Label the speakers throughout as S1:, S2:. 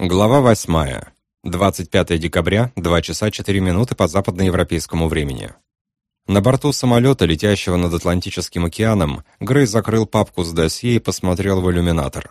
S1: Глава 8. 25 декабря, 2 часа 4 минуты по западноевропейскому времени. На борту самолета, летящего над Атлантическим океаном, Грей закрыл папку с досье и посмотрел в иллюминатор.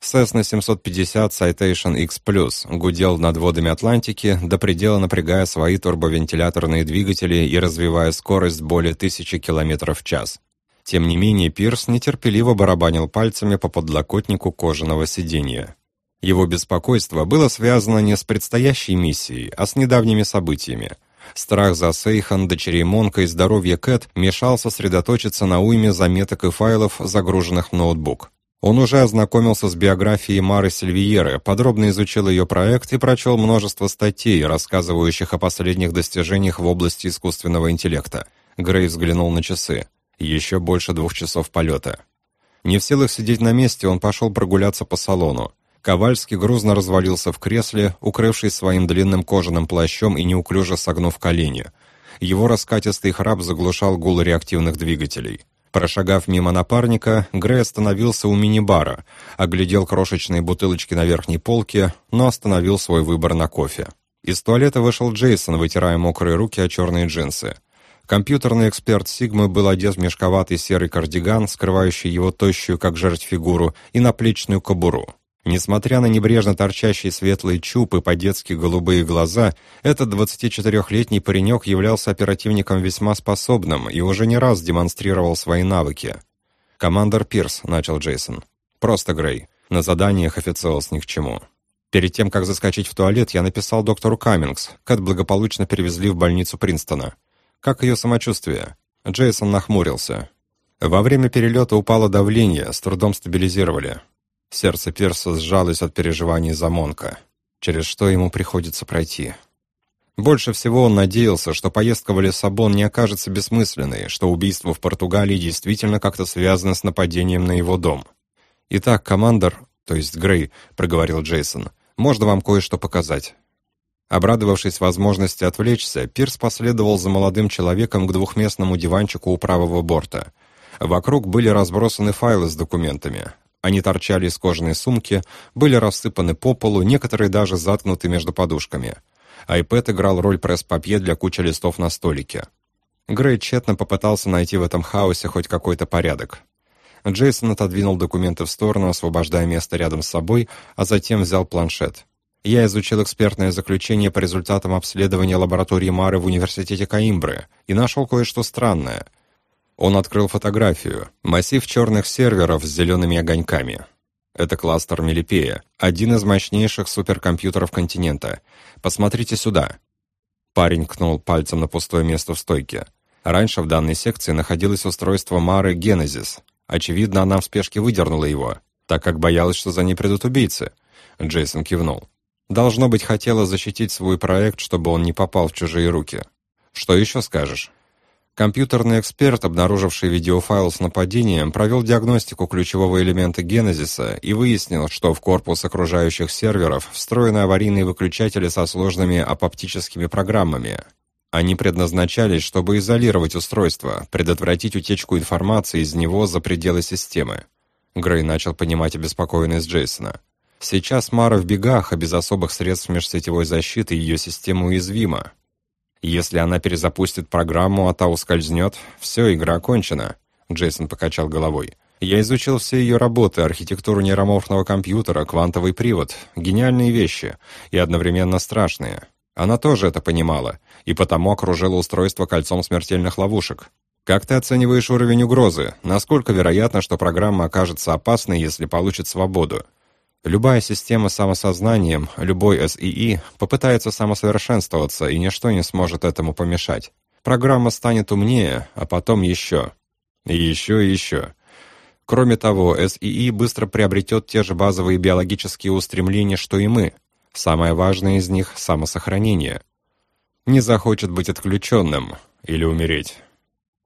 S1: Cessna 750 Citation X Plus гудел над водами Атлантики, до предела напрягая свои турбовентиляторные двигатели и развивая скорость более тысячи км в час. Тем не менее, Пирс нетерпеливо барабанил пальцами по подлокотнику кожаного сиденья. Его беспокойство было связано не с предстоящей миссией, а с недавними событиями. Страх за Сейхан, дочерей Монка и здоровье Кэт мешал сосредоточиться на уйме заметок и файлов, загруженных в ноутбук. Он уже ознакомился с биографией Мары Сильвиеры, подробно изучил ее проект и прочел множество статей, рассказывающих о последних достижениях в области искусственного интеллекта. Грей взглянул на часы. Еще больше двух часов полета. Не в силах сидеть на месте, он пошел прогуляться по салону. Ковальский грузно развалился в кресле, укрывшись своим длинным кожаным плащом и неуклюже согнув колени. Его раскатистый храп заглушал гул реактивных двигателей. Прошагав мимо напарника, Грей остановился у мини-бара, оглядел крошечные бутылочки на верхней полке, но остановил свой выбор на кофе. Из туалета вышел Джейсон, вытирая мокрые руки о черные джинсы. Компьютерный эксперт Сигмы был одет в мешковатый серый кардиган, скрывающий его тощую, как жертв фигуру, и наплечную кобуру. Несмотря на небрежно торчащие светлые чуб и по-детски голубые глаза, этот 24-летний паренек являлся оперативником весьма способным и уже не раз демонстрировал свои навыки. «Командор Пирс», — начал Джейсон. «Просто Грей. На заданиях официоз ни к чему». Перед тем, как заскочить в туалет, я написал доктору Каммингс. Кэт благополучно перевезли в больницу Принстона. Как ее самочувствие? Джейсон нахмурился. Во время перелета упало давление, с трудом стабилизировали. Сердце Пирса сжалось от переживаний за Монка, через что ему приходится пройти. Больше всего он надеялся, что поездка в Лиссабон не окажется бессмысленной, что убийство в Португалии действительно как-то связано с нападением на его дом. «Итак, командор, то есть Грей», — проговорил Джейсон, — «можно вам кое-что показать». Обрадовавшись возможности отвлечься, Пирс последовал за молодым человеком к двухместному диванчику у правого борта. Вокруг были разбросаны файлы с документами. Они торчали из кожаной сумки, были рассыпаны по полу, некоторые даже заткнуты между подушками. iPad играл роль пресс-папье для кучи листов на столике. Грей тщетно попытался найти в этом хаосе хоть какой-то порядок. Джейсон отодвинул документы в сторону, освобождая место рядом с собой, а затем взял планшет. Я изучил экспертное заключение по результатам обследования лаборатории Мары в университете Каимбры и нашел кое-что странное — он открыл фотографию. Массив черных серверов с зелеными огоньками. Это кластер Мелипея, один из мощнейших суперкомпьютеров континента. Посмотрите сюда. Парень кнул пальцем на пустое место в стойке. Раньше в данной секции находилось устройство Мары Генезис. Очевидно, она в спешке выдернула его, так как боялась, что за ней придут убийцы. Джейсон кивнул. Должно быть, хотела защитить свой проект, чтобы он не попал в чужие руки. Что еще скажешь? Компьютерный эксперт, обнаруживший видеофайл с нападением, провел диагностику ключевого элемента генезиса и выяснил, что в корпус окружающих серверов встроены аварийные выключатели со сложными апоптическими программами. Они предназначались, чтобы изолировать устройство, предотвратить утечку информации из него за пределы системы. Грей начал понимать обеспокоенность Джейсона. Сейчас Мара в бегах, а без особых средств межсетевой защиты ее система уязвима. Если она перезапустит программу, а та ускользнет, все, игра окончена. Джейсон покачал головой. Я изучил все ее работы, архитектуру нейроморфного компьютера, квантовый привод. Гениальные вещи. И одновременно страшные. Она тоже это понимала, и потому окружила устройство кольцом смертельных ловушек. Как ты оцениваешь уровень угрозы? Насколько вероятно, что программа окажется опасной, если получит свободу? Любая система самосознанием, любой СИИ попытается самосовершенствоваться, и ничто не сможет этому помешать. Программа станет умнее, а потом еще. И еще и еще. Кроме того, СИИ быстро приобретет те же базовые биологические устремления, что и мы. Самое важное из них — самосохранение. Не захочет быть отключенным или умереть.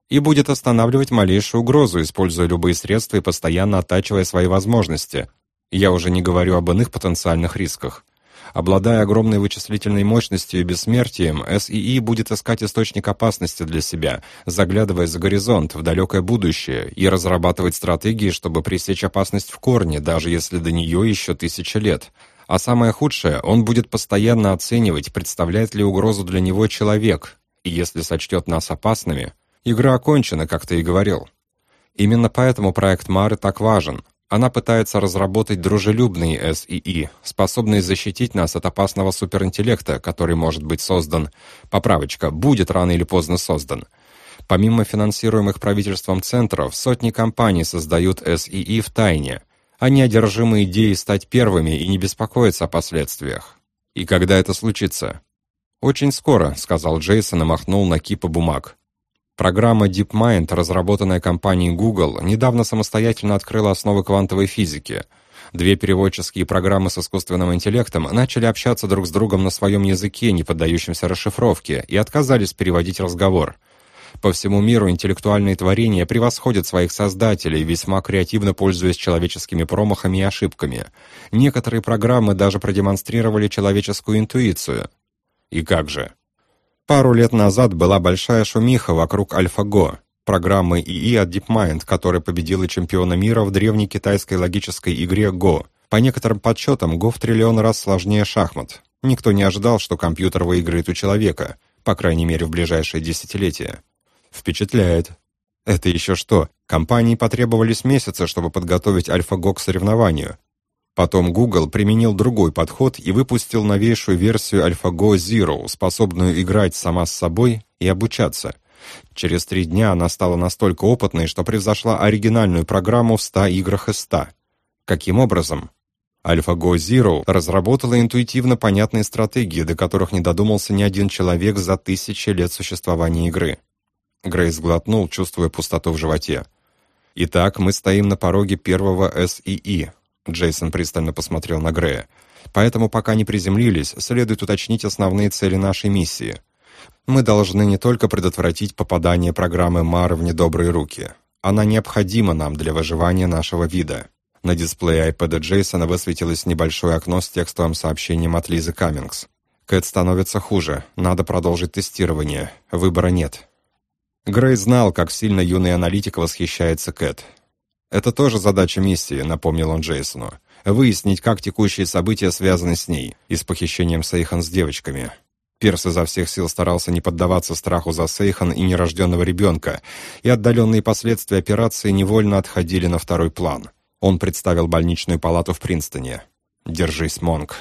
S1: И будет останавливать малейшую угрозу, используя любые средства и постоянно оттачивая свои возможности — я уже не говорю об иных потенциальных рисках. Обладая огромной вычислительной мощностью и бессмертием, СИИ будет искать источник опасности для себя, заглядывая за горизонт, в далекое будущее, и разрабатывать стратегии, чтобы пресечь опасность в корне, даже если до нее еще тысяча лет. А самое худшее, он будет постоянно оценивать, представляет ли угрозу для него человек, и если сочтет нас опасными, игра окончена, как ты и говорил. Именно поэтому проект Мары так важен. Она пытается разработать дружелюбный СИИ, способный защитить нас от опасного суперинтеллекта, который может быть создан, поправочка, будет рано или поздно создан. Помимо финансируемых правительством центров, сотни компаний создают СИИ в тайне – они одержимы идеей стать первыми и не беспокоятся о последствиях. И когда это случится? Очень скоро, сказал Джейсон и махнул на кипа бумаг. Программа DeepMind, разработанная компанией Google, недавно самостоятельно открыла основы квантовой физики. Две переводческие программы с искусственным интеллектом начали общаться друг с другом на своем языке, не поддающемся расшифровке, и отказались переводить разговор – по всему миру интеллектуальные творения превосходят своих создателей, весьма креативно пользуясь человеческими промахами и ошибками. Некоторые программы даже продемонстрировали человеческую интуицию. И как же? Пару лет назад была большая шумиха вокруг AlphaGo, программы ИИ от DeepMind, которая победила чемпиона мира в древней китайской логической игре Go. По некоторым подсчетам, Go в триллион раз сложнее шахмат. Никто не ожидал, что компьютер выиграет у человека, по крайней мере в ближайшие десятилетия. Впечатляет. Это еще что? Компании потребовались месяцы, чтобы подготовить AlphaGo к соревнованию. Потом Google применил другой подход и выпустил новейшую версию AlphaGo Zero, способную играть сама с собой и обучаться. Через три дня она стала настолько опытной, что превзошла оригинальную программу в 100 играх из 100. Каким образом? AlphaGo Zero разработала интуитивно понятные стратегии, до которых не додумался ни один человек за тысячи лет существования игры. Грейс глотнул, чувствуя пустоту в животе. «Итак, мы стоим на пороге первого СИИ», — Джейсон пристально посмотрел на Грея. «Поэтому, пока не приземлились, следует уточнить основные цели нашей миссии. Мы должны не только предотвратить попадание программы МАР в недобрые руки. Она необходима нам для выживания нашего вида». На дисплее iPad Джейсона высветилось небольшое окно с текстовым сообщением от Лизы Каммингс. «Кэт становится хуже. Надо продолжить тестирование. Выбора нет. Грей знал, как сильно юный аналитик восхищается Кэт. «Это тоже задача миссии», — напомнил он Джейсону. «Выяснить, как текущие события связаны с ней и с похищением Сейхан с девочками». Перс изо всех сил старался не поддаваться страху за Сейхан и нерожденного ребенка, и отдаленные последствия операции невольно отходили на второй план. Он представил больничную палату в Принстоне. «Держись, Монг»,